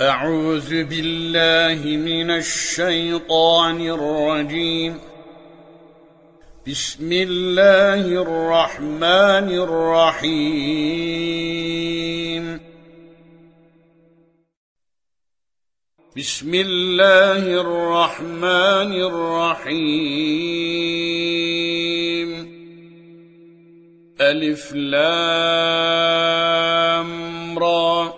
أعوذ بالله من الشيطان الرجيم. بسم الله الرحمن الرحيم. بسم الله الرحمن الرحيم. ألف لام را.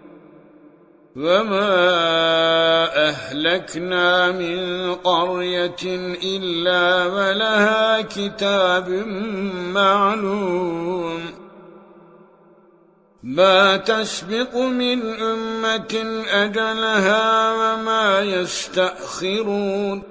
وما أهلكنا من قرية إلا ولها كتاب معلوم ما تسبق من أمة أجلها وما يستأخرون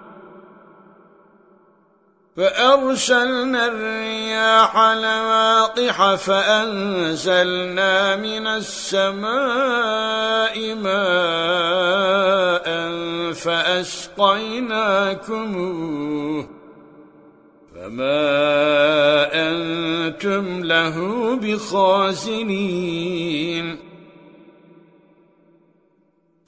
فأرسلنا الرياح لواقح فأنزلنا من السماء ماء فأسقيناكموه فما أنتم له بخازنين.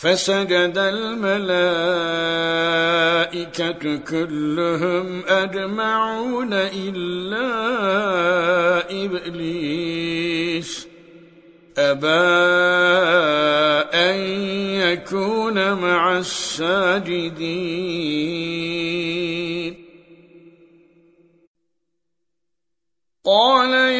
فسجد الملائكة كلهم أجمعون إلا إبليس. أبى أن يكون مع الساجدين. قال يا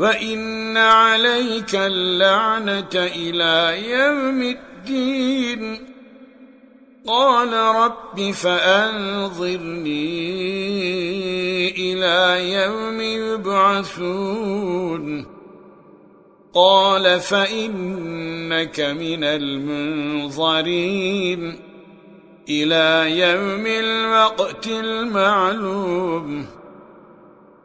وإن عليك اللعنة إلى يوم الدين قال رب فأنظرني إلى يوم يبعثون قال فإنك من المنظرين إلى يوم الوقت المعلوم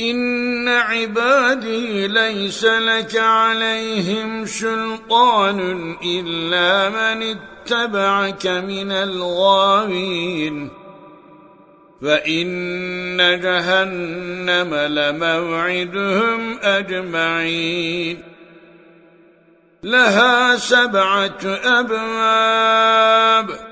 إن عبادي ليس لك عليهم سلطان إلا من اتبعك من الغاوين فإن جهنم لموعدهم أجمعين لها سبعة أبواب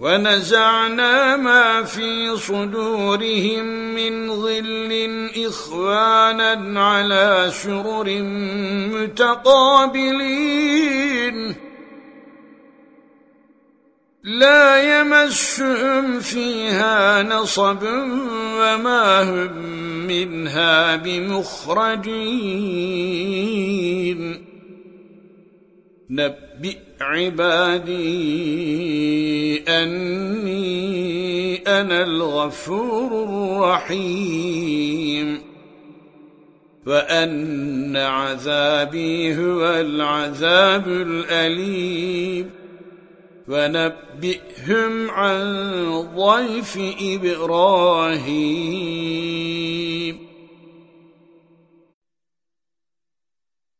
ونزعنا ما في صدورهم من ظل إخوانا على شرر متقابلين. لا يمسهم فيها نصب وما هم منها بمخرجين. نبئ عبادي أني أنا الغفور الرحيم. وأن عذابي هو العذاب الأليم. ونبئهم عن ضيف إبراهيم.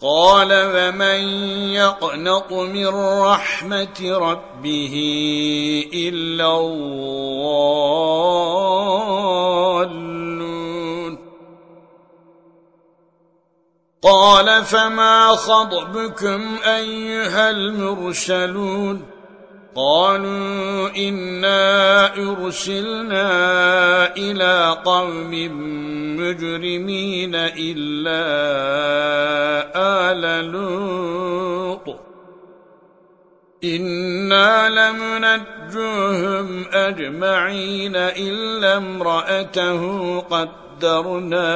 قال ومن يقنط من رحمة ربه إلا الضالون؟ قال فما خضبكم أيها المرسلون؟ قالوا إنا أرسلنا إلى قوم مجرمين إلا آل لوط. إنا لمنجوهم أجمعين إلا امرأته قدرنا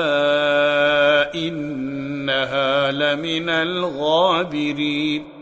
إنها لمن الغابرين.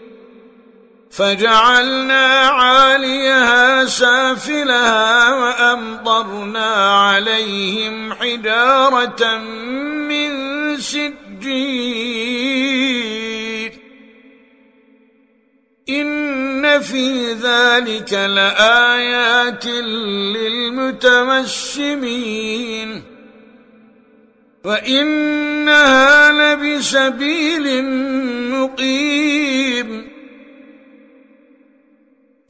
فجعلنا عاليها سافلها وأمطرنا عليهم حجارة من سجير إن في ذلك لآيات للمتمسمين وإنها لبسبيل مقيم.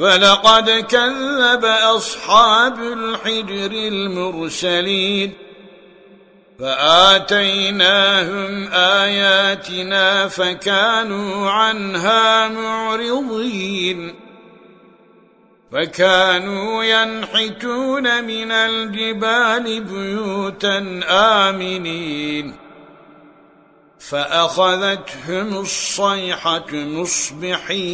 ولقد كذب أصحاب الحجر المرسلين فآتيناهم آياتنا فكانوا عنها معرضين وكانوا ينحتون من الجبال بيوتا آمنين فأخذتهم الصيحة مصبحين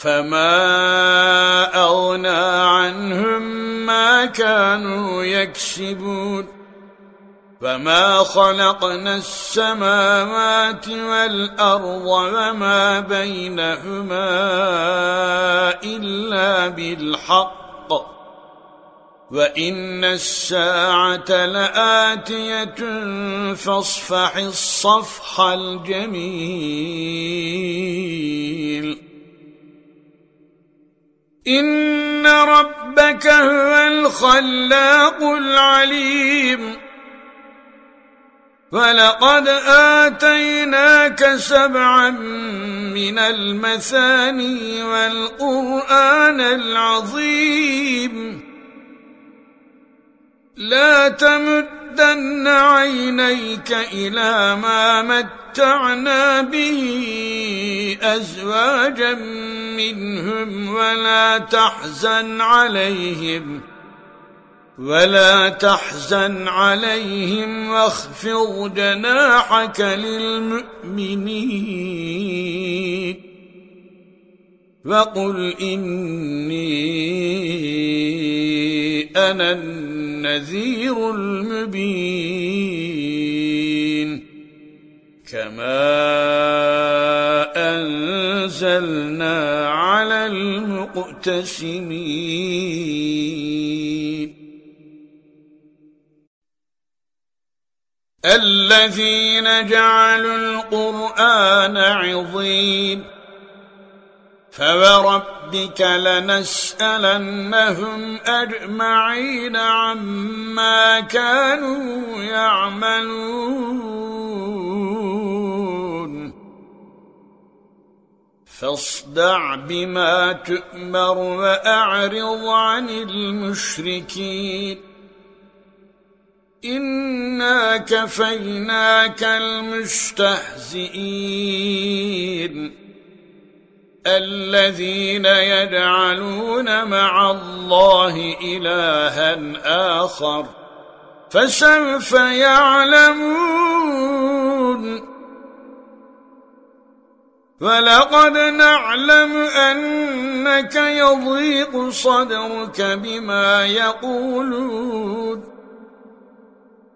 فما أغنى عنهم ما كانوا يكسبون فما خلقنا السماوات والأرض وما بينهما إلا بالحق وإن الساعة لآتية فاصفح الصفح الجميل إن ربك هو الخلاق العليم ولقد آتيناك سبعا من المثاني والقرآن العظيم لا تمدن عينيك إلى ما متعنا به أزواجا منهم ولا تحزن عليهم ولا تحزن عليهم واخفض جناحك للمؤمنين وقل إني أنا النذير المبين كما أنزلنا على المقتسمين الذين جعلوا القرآن عظيم فوربك لنسألنهم أجمعين عما كانوا يعملون فاصدع بما تؤمر وأعرض عن المشركين إنا كفيناك المستهزئين الذين يجعلون مع الله إلها آخر فسوف يعلمون ولقد نعلم أنك يضيق صدرك بما يقولون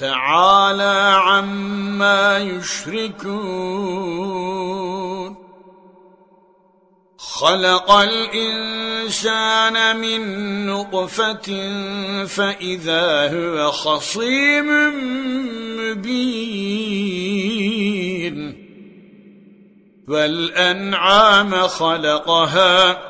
تعالى عما يشركون. خلق الإنسان من نطفة فإذا هو خصيم مبين. والأنعام خلقها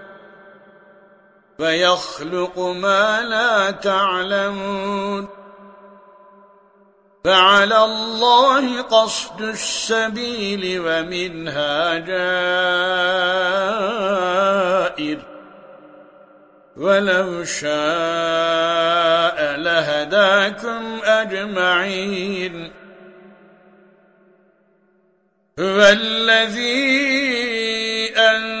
فيخلق ما لا تعلمون فعلى الله قصد السبيل ومنها جائر ولو شاء لهداكم أجمعين هو الذي أنزل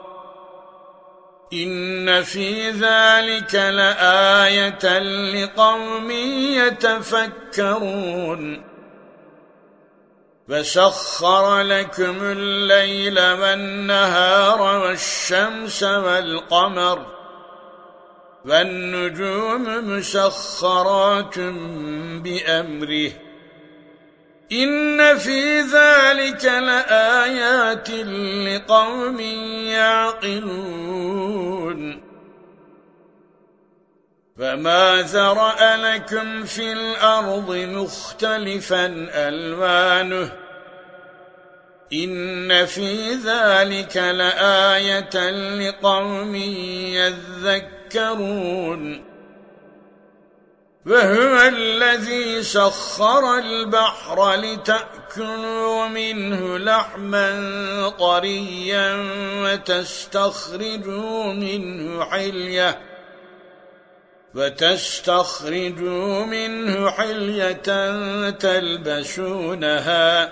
إن في ذلك لآية لقوم يتفكرون فسخر لكم الليل والنهار والشمس والقمر والنجوم مسخرات بأمره إن في ذلك لآيات لقوم يعقلون. فما ذرأ لكم في الأرض مختلفا ألوانه. إن في ذلك لآية لقوم يذكرون. وهو الذي سخر البحر لتأكلوا منه لحما طريا وتستخرجوا منه حلية وتستخرجوا منه حلية تلبسونها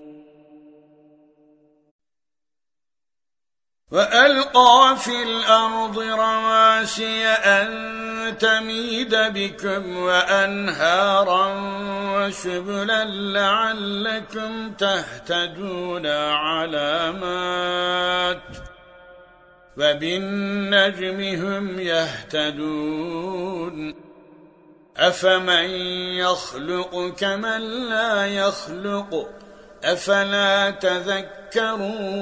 وألقى في الأرض رواسي أن تميد بكم وأنهارا وشبلا لعلكم تهتدون علامات فبالنجم هم يهتدون أفمن يخلق كمن لا يخلق أفلا تذكرون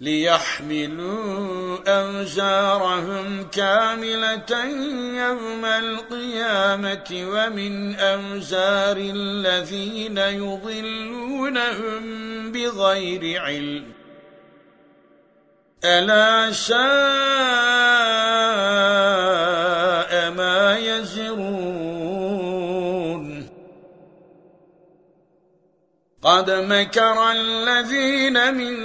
ليحملوا أوزارهم كاملة يوم القيامة ومن أوزار الذين يضلونهم بغير علم. ألا ساء قد مكر الذين من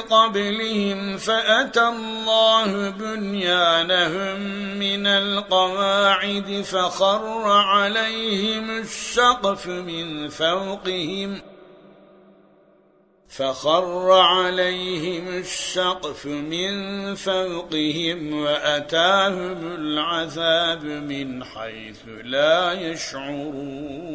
قبلهم فأتى الله بنيانهم من القواعد فخر عليهم السقف من فوقهم فخر عليهم السقف من فوقهم وأتاهم العذاب من حيث لا يشعرون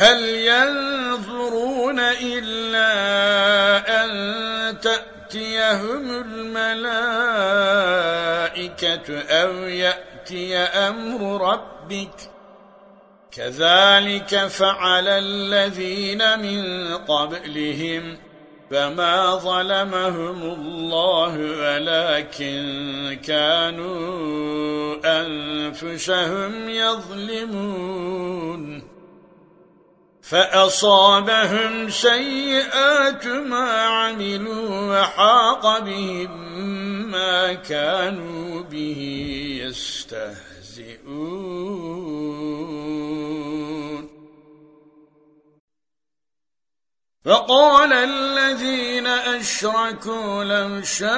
هل ينظرون إلا أن تأتيهم الملائكة أو يأتي أمر ربك؟ كذلك فعل الذين من قبلهم فما ظلمهم الله ولكن كانوا أنفسهم يظلمون. فأصابهم سيئات ما عملوا وحاق بهم ما كانوا به يستهزئون. فقال الذين أشركوا لو شاء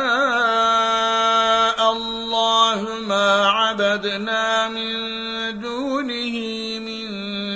الله ما عبدنا من دونه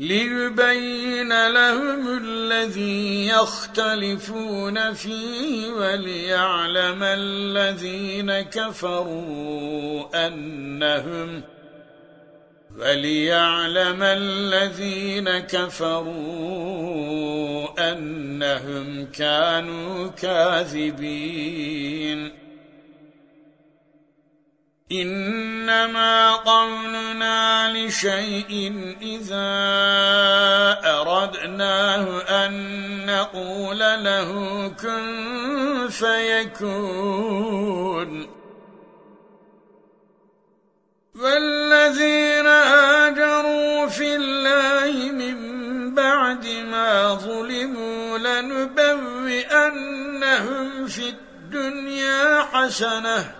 ليبين لهم الذي يختلفون فيه وليعلم الذين كفروا أنهم وليعلم الذين كفروا أنهم كانوا كاذبين إنما قولنا لشيء إذا أردناه أن نقول له كن فيكون. والذين هاجروا في الله من بعد ما ظلموا لنبوئنهم في الدنيا حسنة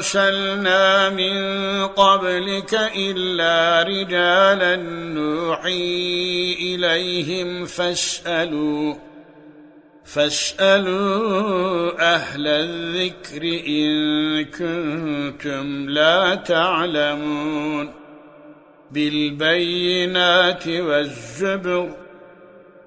أرسلنا من قبلك إلا رجالا نوحي إليهم فاسألوا فاسألوا أهل الذكر إن كنتم لا تعلمون بالبينات والزبر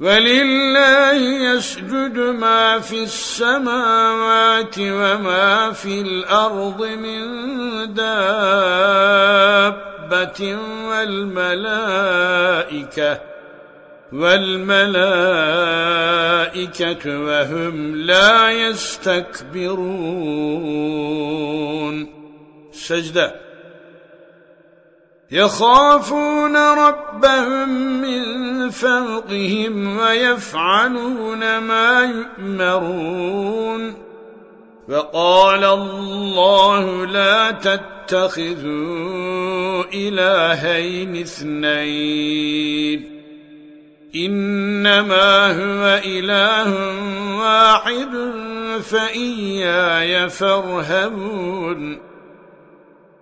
ولله يسجد ما في السماوات وما في الأرض من دابة والملائكة والملائكة وهم لا يستكبرون. سجدة. يخافون ربهم من فوقهم ويفعلون ما يؤمرون. فقال الله لا تتخذوا إلهين اثنين. إنما هو إله واحد فإياي فارهبون.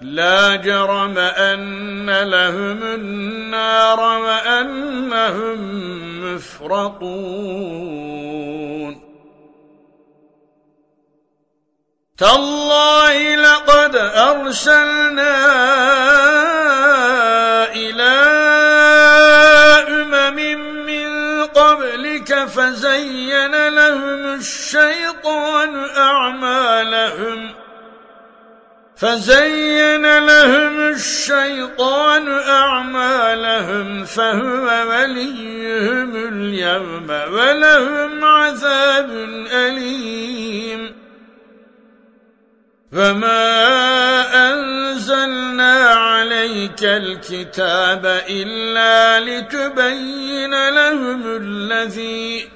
لا جرم أن لهم النار وأنهم مفرطون. تالله لقد أرسلنا فزين لهم الشيطان أعمالهم فهو وليهم اليوم ولهم عذاب أليم. فما أنزلنا عليك الكتاب إلا لتبين لهم الذي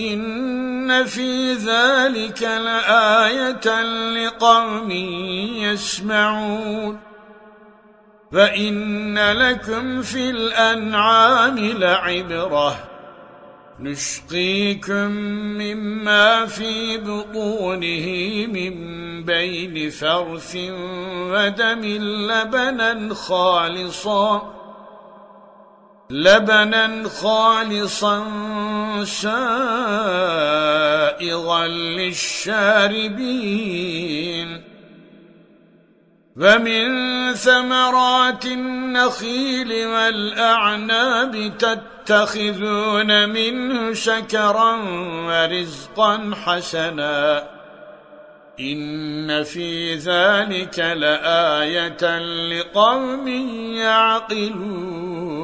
إن في ذلك لآية لقوم يسمعون فإن لكم في الأنعام لعبرة نشقيكم مما في بطونه من بين فرث ودم لبنا خالصا لبنا خالصا سائغا للشاربين ومن ثمرات النخيل والأعناب تتخذون منه شكرا ورزقا حسنا إن في ذلك لآية لقوم يعقلون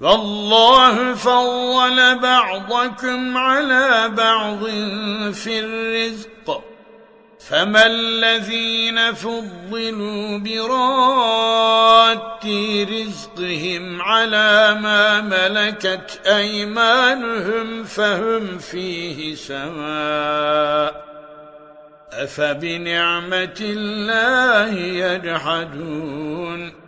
والله فضل بعضكم على بعض في الرزق. فما الذين فضلوا برات رزقهم على ما ملكت أيمانهم فهم فيه سواء. أفبنعمة الله يجحدون.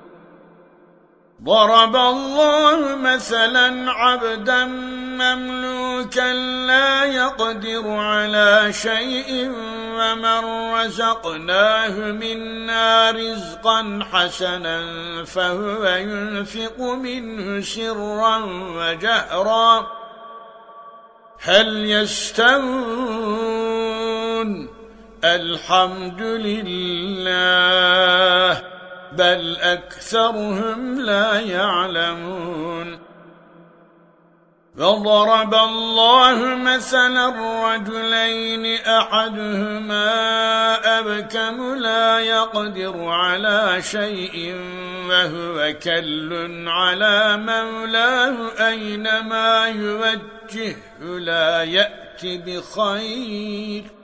ضرب الله مثلا عبدا مملوكا لا يقدر على شيء ومن رزقناه منا رزقا حسنا فهو ينفق منه سرا وجهرا. هل يستوون؟ الحمد لله. بل أكثرهم لا يعلمون وضرب الله مثلا الرجلين أحدهما أبكم لا يقدر على شيء وهو كل على مولاه أينما يوجهه لا يأتي بخير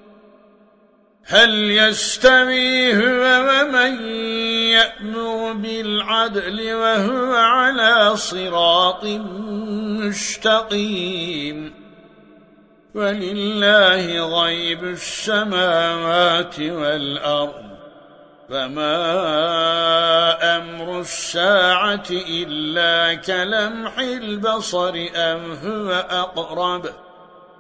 هل يستوي هو ومن يأمر بالعدل وهو على صراط مستقيم؟ ولله غيب السماوات والأرض. فما أمر الساعة إلا كلمح البصر أم هو أقرب؟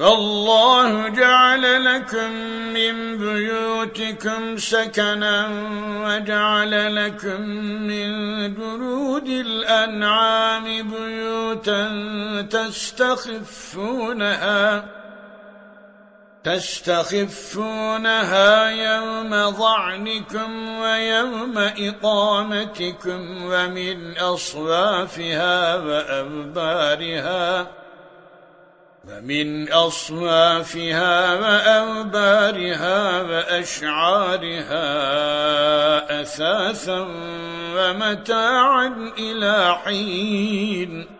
والله جعل لكم من بيوتكم سكنا وجعل لكم من جلود الأنعام بيوتا تستخفونها تستخفونها يوم ظعنكم ويوم إقامتكم ومن أصوافها وأبارها ومن أصوافها وأبارها وأشعارها أثاثا ومتاعا إلى حين.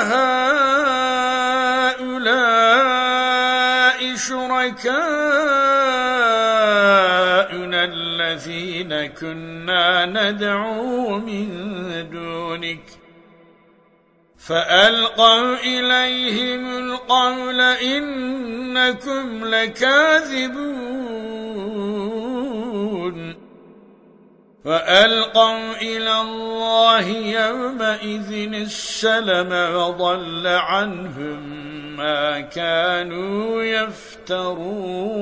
كنا ندعو من دونك. فألقوا إليهم القول إنكم لكاذبون. فألقوا إلى الله يومئذ السلم وضل عنهم ما كانوا يفترون.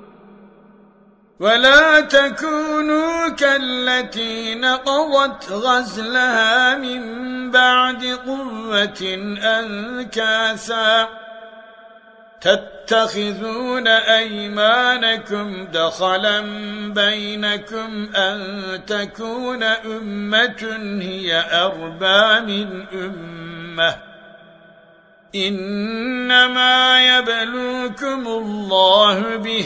ولا تكونوا كالتي نقضت غزلها من بعد قوة أنكاثا تتخذون أيمانكم دخلا بينكم أن تكون أمة هي أربى من أمة. إنما يبلوكم الله به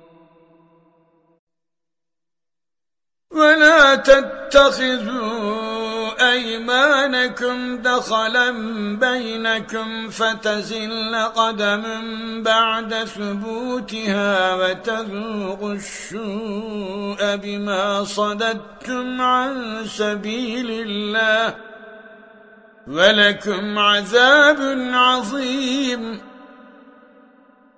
ولا تتخذون أيمانكم دخلا بينكم فتزل قدم بعد ثبوتها وتذوق السوء بما صددتم عن سبيل الله ولكم عذاب عظيم.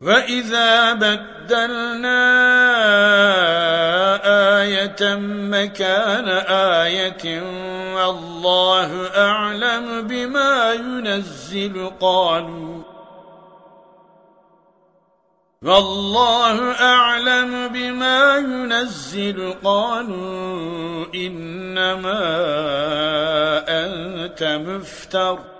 وَإِذَا بَدَّلْنَا آيَةً مَكَانَ آيَةٍ وَاللَّهُ أَعْلَمُ بِمَا يُنَزِّلُ قَالُوا وَاللَّهُ أَعْلَمُ بِمَا يُنَزِّلُ قَالُوا إِنَّمَا أَنْتَ مُفْتَرٍ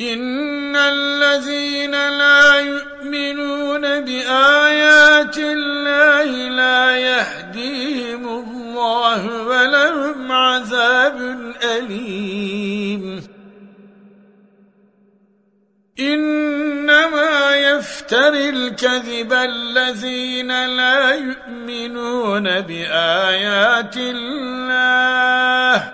إن الذين لا يؤمنون بآيات الله لا يهديهم الله ولهم عذاب أليم إنما يفتر الكذب الذين لا يؤمنون بآيات الله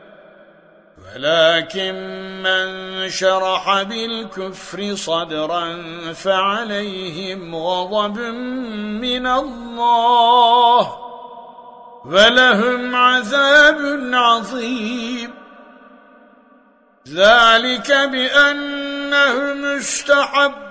ولكن من شرح بالكفر صدرا فعليهم غضب من الله ولهم عذاب عظيم. ذلك بأنهم استحبوا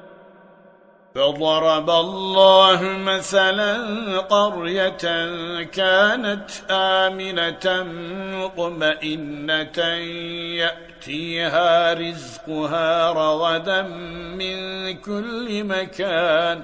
فضرب الله مثلا قرية كانت آمنة مطمئنة يأتيها رزقها رغدا من كل مكان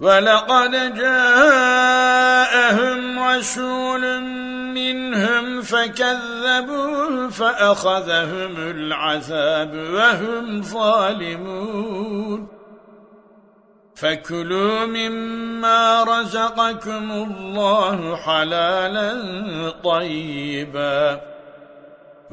ولقد جاءهم رسول منهم فكذبوه فأخذهم العذاب وهم ظالمون. فكلوا مما رزقكم الله حلالا طيبا.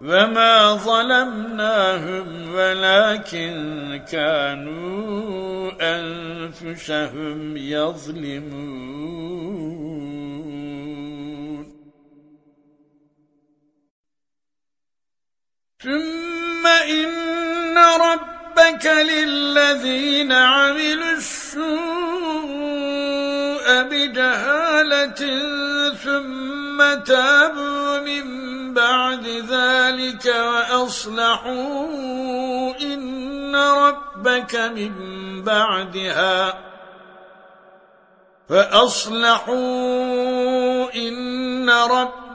وما ظلمناهم ولكن كانوا أنفسهم يظلمون ثم إن ربك للذين عملوا السوء بجهالة ثم تابوا من بعد ذلك وأصلحوا إن ربك من بعدها فأصلحوا إن ربك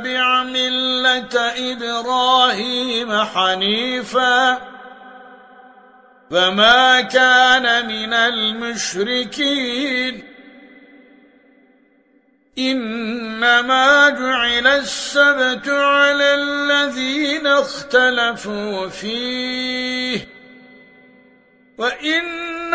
اتبع ملة إبراهيم حنيفاً فما كان من المشركين إنما جعل السبت على الذين اختلفوا فيه وإن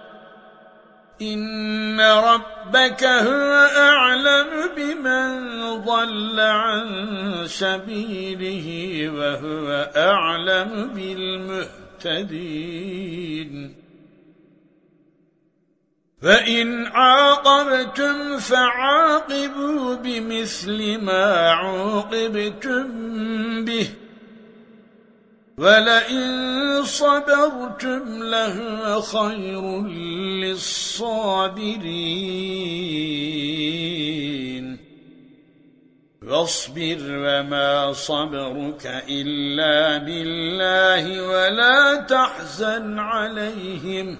إن ربك هو أعلم بمن ضل عن سبيله وهو أعلم بالمهتدين فإن عاقبتم فعاقبوا بمثل ما عوقبتم به ولئن صبرتم لهو خير للصابرين. واصبر وما صبرك إلا بالله ولا تحزن عليهم.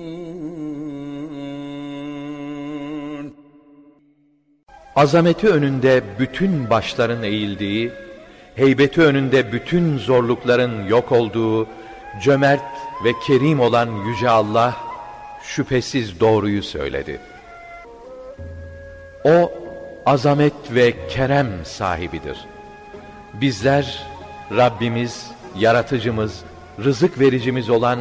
Azameti önünde bütün başların eğildiği, heybeti önünde bütün zorlukların yok olduğu, cömert ve kerim olan Yüce Allah, şüphesiz doğruyu söyledi. O, azamet ve kerem sahibidir. Bizler, Rabbimiz, yaratıcımız, rızık vericimiz olan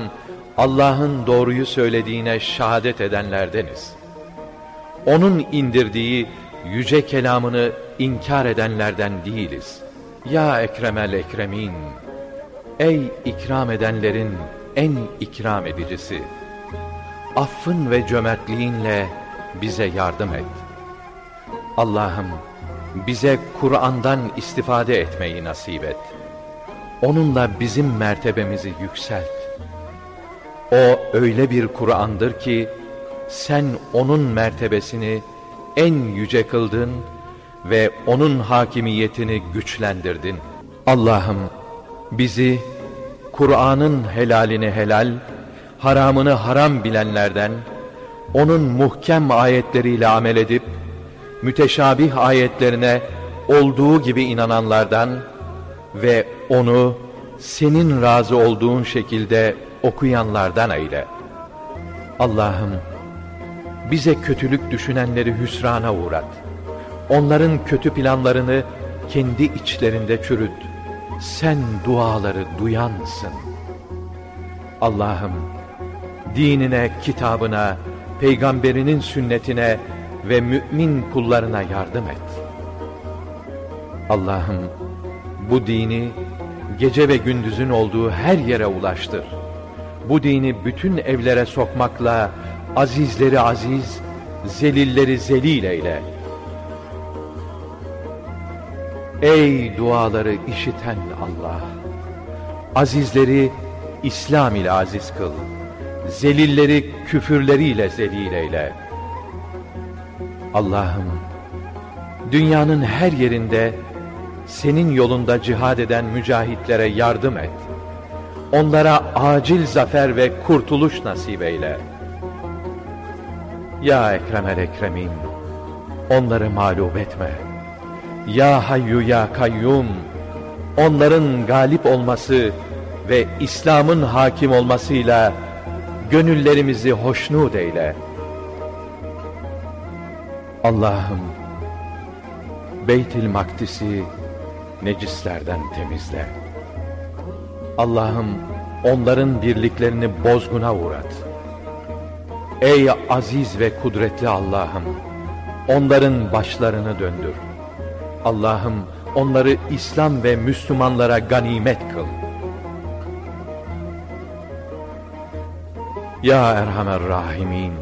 Allah'ın doğruyu söylediğine şehadet edenlerdeniz. Onun indirdiği yüce kelamını inkar edenlerden değiliz. Ya Ekremel Ekremin, ey ikram edenlerin en ikram edicisi, affın ve cömertliğinle bize yardım et. Allah'ım bize Kur'an'dan istifade etmeyi nasip et. Onunla bizim mertebemizi yükselt. O öyle bir Kur'an'dır ki sen onun mertebesini en yüce kıldın ve onun hakimiyetini güçlendirdin. Allah'ım bizi Kur'an'ın helalini helal, haramını haram bilenlerden, onun muhkem ayetleriyle amel edip, müteşabih ayetlerine olduğu gibi inananlardan ve onu senin razı olduğun şekilde okuyanlardan eyle. Allah'ım bize kötülük düşünenleri hüsrana uğrat. Onların kötü planlarını kendi içlerinde çürüt. Sen duaları duyansın. Allah'ım dinine, kitabına, peygamberinin sünnetine ve mümin kullarına yardım et. Allah'ım bu dini gece ve gündüzün olduğu her yere ulaştır. Bu dini bütün evlere sokmakla azizleri aziz, zelilleri zelil eyle. Ey duaları işiten Allah! Azizleri İslam ile aziz kıl. Zelilleri küfürleriyle zelil eyle. Allah'ım, dünyanın her yerinde senin yolunda cihad eden mücahitlere yardım et. Onlara acil zafer ve kurtuluş nasip eyle. Ya Ekremel Ekremin, onları mağlup etme. Ya Hayyu Ya Kayyum, onların galip olması ve İslam'ın hakim olmasıyla gönüllerimizi hoşnut eyle. Allah'ım, Beytil Makdis'i necislerden temizle. Allah'ım onların birliklerini bozguna uğrat. Ey aziz ve kudretli Allah'ım, onların başlarını döndür. Allah'ım onları İslam ve Müslümanlara ganimet kıl. Ya Erhamer Rahimin,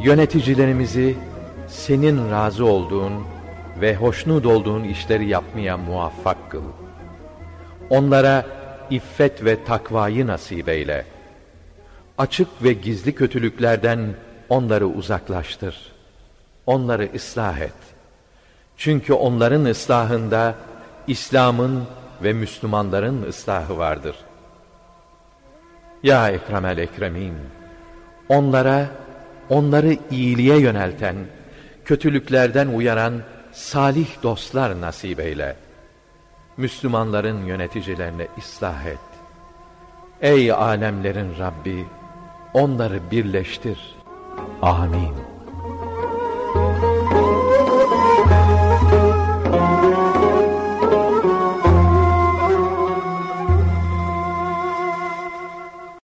yöneticilerimizi senin razı olduğun ve hoşnut olduğun işleri yapmaya muvaffak kıl. Onlara iffet ve takvayı nasip eyle. Açık ve gizli kötülüklerden onları uzaklaştır. Onları ıslah et. Çünkü onların ıslahında İslam'ın ve Müslümanların ıslahı vardır. Ya Ekremel Ekremin, onlara, onları iyiliğe yönelten, kötülüklerden uyaran salih dostlar nasip eyle. Müslümanların yöneticilerine ıslah et. Ey alemlerin Rabbi, onları birleştir. Amin.